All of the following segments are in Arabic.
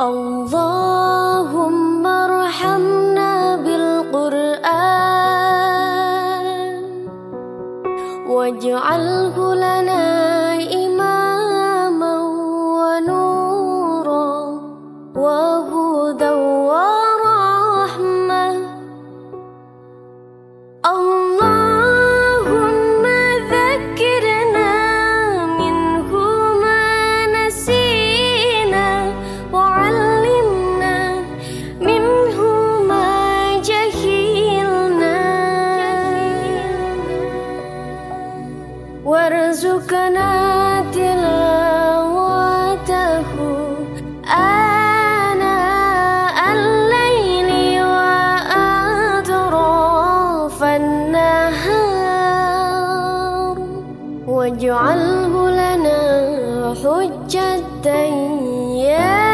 اللهم ارحمنا بالقرآن واجعله لنا وارزقنا تلاوته آناء الليل وأطراف النهار واجعله لنا حجة يا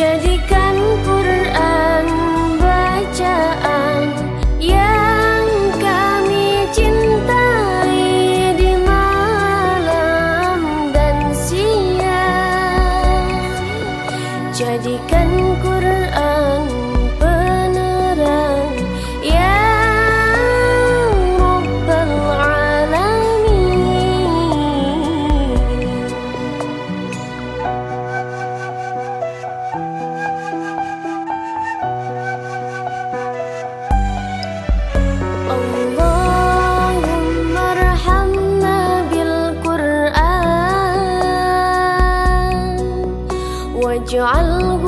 jadikan Quran bacaan yang kami cintai di malam dan siang. Jadikan Quran واجعله لنا